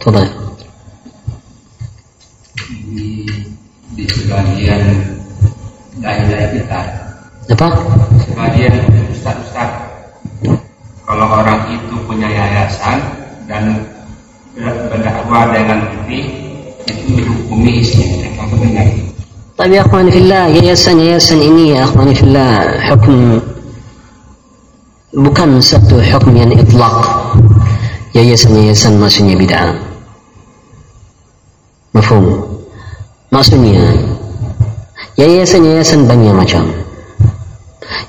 تفضل di, di sebagian daerah kita apa sebagian ustaz-ustaz kalau orang itu punya yayasan dan berdakwah dengan fikih itu dihukumi istri apa benar طيب يا اخواني في الله yayasan yayasan ini ya اخواني في الله حكم bukan satu hukum yang itlaq yayasan-yayasan maksudnya bid'ah mafhum? Maksudnya yayasan-yayasan banyak macam.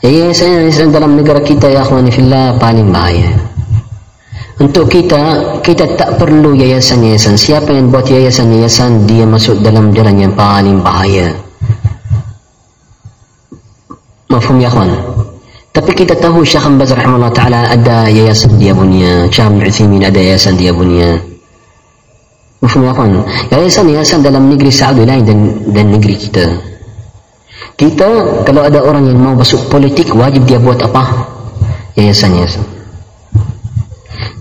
Yayasan-yayasan dalam negara kita ya akhwani fillah paling bahaya. Untuk kita kita tak perlu yayasan-yayasan. Siapa yang buat yayasan-yayasan dia masuk dalam jalan yang paling bahaya. Mafhum ya akhwan? Tapi kita tahu Syekh Ambaz rahimahullah taala ada yayasan dia punya, Syekh Utsaimin ada yayasan dia punya. Ya kawan? Yayasan-yayasan dalam negeri Saudi lain dan dan negeri kita. Kita kalau ada orang yang mau masuk politik wajib dia buat apa? Yayasan-yayasan.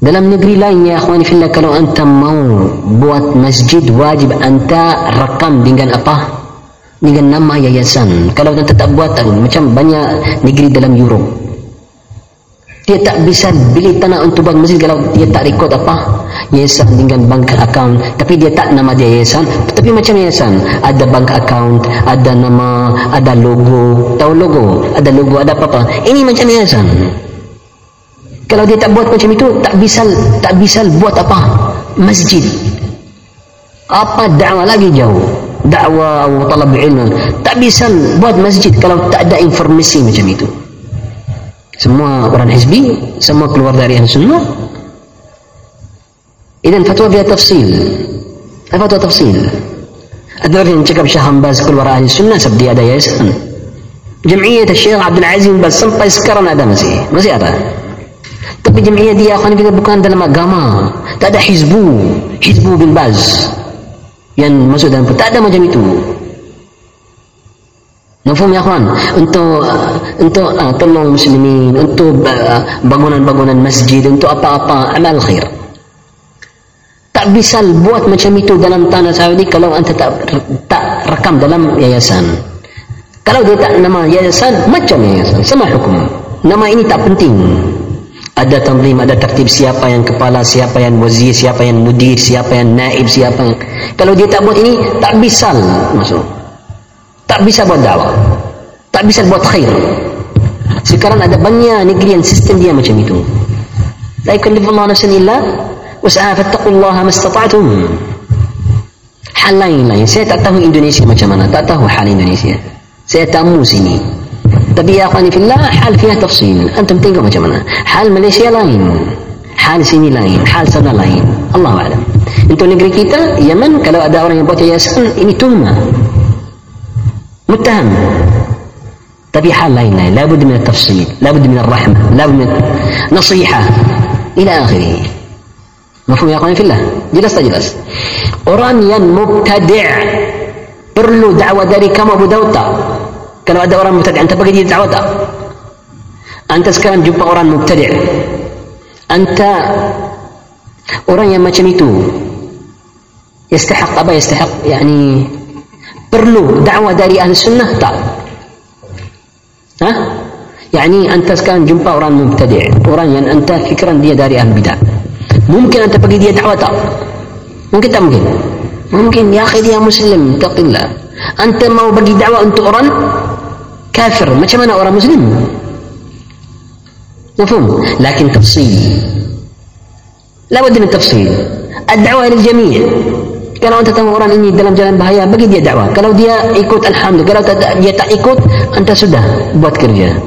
Dalam negeri lain ya akhwani fillah kalau anda mau buat masjid wajib anda rakam dengan apa? dengan nama yayasan kalau kita tak buat macam banyak negeri dalam Europe dia tak bisa beli tanah untuk buat masjid. Kalau dia tak rekod apa yayasan dengan bank account. Tapi dia tak nama dia yayasan. Tapi macam yayasan ada bank account ada nama ada logo. Tahu logo? Ada logo ada apa-apa. Ini macam yayasan. Kalau dia tak buat macam itu tak bisa tak bisa buat apa? Masjid. Apa dakwah lagi jauh? Dakwah atau talab ilmu tak bisa buat masjid kalau tak ada informasi macam itu semua orang hizbi semua keluar dari ahli sunnah. Idan fatwa dia tafsil. Fatwa tafsil? Orang yang cakap Syah Hambaz keluar ahli sunnah sebab dia ada yayasan. Jamiat Syekh Abdul Aziz Baz sampai sekarang ada masih. Masih ada. Tapi jamiat dia akan bukan dalam agama. Tak ada hizbu. Hizbu bin Baz. Yang masuk dalam tak ada macam itu Mafhum ya kawan? Untuk untuk uh, tolong muslimin untuk uh, bangunan-bangunan masjid untuk apa-apa amal khair. Tak bisa buat macam itu dalam tanah Saudi kalau anda tak tak rekam dalam yayasan. Kalau dia tak nama yayasan macam yayasan sama hukum. Nama ini tak penting. Ada tanzim, ada tertib siapa yang kepala, siapa yang wazir, siapa yang mudir, siapa yang naib, siapa yang kalau dia tak buat ini tak bisa masuk. Tak bisa buat dakwah. Tak bisa buat khair. Sekarang ada banyak negeri yang sistem dia macam itu. La yukallifullahu nafsan illa wus'aha fattaqullaha mastata'tum. Hal lain lain. Saya tak tahu Indonesia macam mana. Tak tahu hal Indonesia. Saya tamu sini. Tapi ya akhwani fillah hal fiha tafsil. Antum tengok macam mana. Hal Malaysia lain. Hal sini lain. Hal sana lain. Allah alam. Untuk negeri kita, Yaman, kalau ada orang yang buat yayasan, ini tuhmah. متهم. تبي حال لا لا بد من التفصيل لا بد من الرحمة لا بد من نصيحة إلى آخره. مفهوم يا قوانين في الله؟ جلست جلس. أورانيا مبتدع. برلو دعوة داري كما أبو داوتا كان أدى أوران مبتدع. أنت بقى جيد دعوة. أنت سكرم جبا أوران مبتدع. أنت أوران ما يستحق أبا يستحق يعني perlu dakwah dari ahli sunnah tak ha يعني anta sekarang jumpa orang mubtadi' orang yang anta fikiran dia dari ahli bidah mungkin anta bagi dia dakwah tak mungkin tak mungkin mungkin ya akhi dia muslim taqillah anta mau bagi dakwah untuk orang كافر ما كمان أورا مسلم مفهوم لكن تفصيل لا بد من تفصيل الدعوة للجميع kalau anda tahu orang ini dalam jalan bahaya bagi dia dakwah kalau dia ikut alhamdulillah kalau dia tak ikut anda sudah buat kerja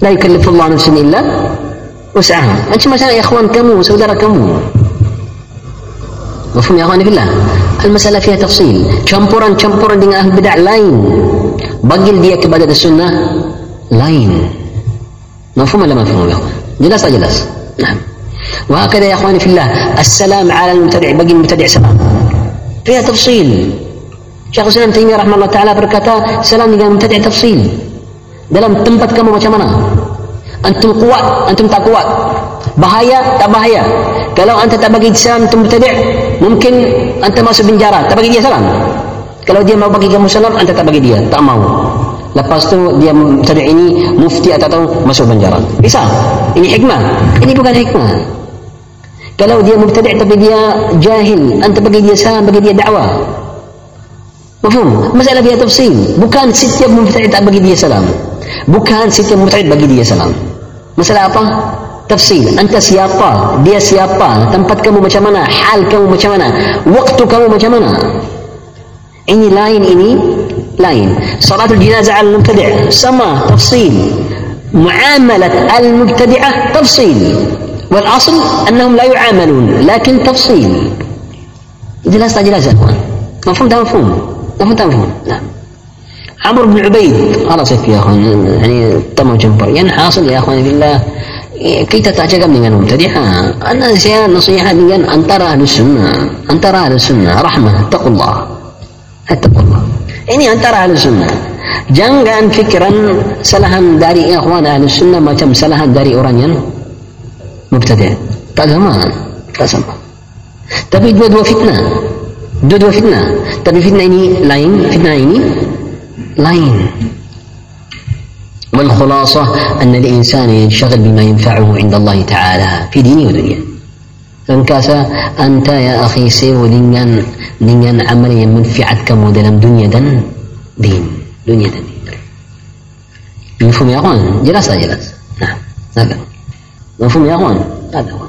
la yukallifullah nafsan illa usaha macam macam ikhwan kamu saudara kamu مفهوم يا اخواني بالله المسألة فيها تفصيل campuran campuran dengan ahli bid'ah lain bagil dia kepada sunnah lain مفهوم ولا مفهوم يا jelas tak jelas نعم وهكذا يا اخواني في الله السلام على المبتدع بقي المبتدع سلام فيها تفصيل شيخ الاسلام تيميه رحمه الله تعالى berkata salam dengan mubtadi' tafsil dalam tempat kamu macam mana antum kuat antum tak kuat bahaya tak bahaya kalau anda tak bagi salam antum mubtadi' mungkin anda masuk penjara tak bagi dia salam kalau dia mau bagi kamu salam anda tak bagi dia tak mau lepas tu dia tadi ini mufti atau masuk penjara bisa ini hikmah ini bukan hikmah Kalau dia mubtadi' tapi dia jahil anda bagi dia salam bagi dia dakwah mafhum masalah dia tafsil bukan setiap mubtadi' tak bagi dia salam bukan setiap mubtadi' bagi dia salam masalah apa tafsir anta siapa dia siapa tempat kamu macam mana hal kamu macam mana waktu kamu macam mana ini lain ini lain salatul jenazah al mubtadi' sama tafsil معاملة المبتدعة تفصيل والاصل أنهم لا يعاملون لكن تفصيل. إذا لا استعجل لا مفهوم؟ ده مفهوم. مفهوم ده مفهوم. نعم. عمرو بن عبيد. خلاص يا اخوان يعني طمع جبر يعني حاصل يا اخوان بالله كي تتعجى قبل ان تدعها أنا نصيحة أن ترى أهل السنة. أن ترى أهل السنة. رحمة. اتقوا الله. اتقوا الله. اني أن ترى أهل السنة. جنغان فكرا سلهم داري إخوان أهل السنة. ما تم سلهم داري اورانيا مبتدع قال ما قسم. tapi dua dua fitnah dua dua fitnah تبي فتنة يعني لاين فتنة ini لاين والخلاصة أن الإنسان ينشغل بما ينفعه عند الله تعالى في دينه ودنياه إن كاسا أنت يا أخي سيو لنيان دنيا عمل ينفعك كم دنيا دن دين. دنيا دن. مفهوم يا أخوان؟ جلس نعم. نعم. 我敷棉花呢大棉花